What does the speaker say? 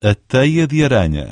A teia de aranha.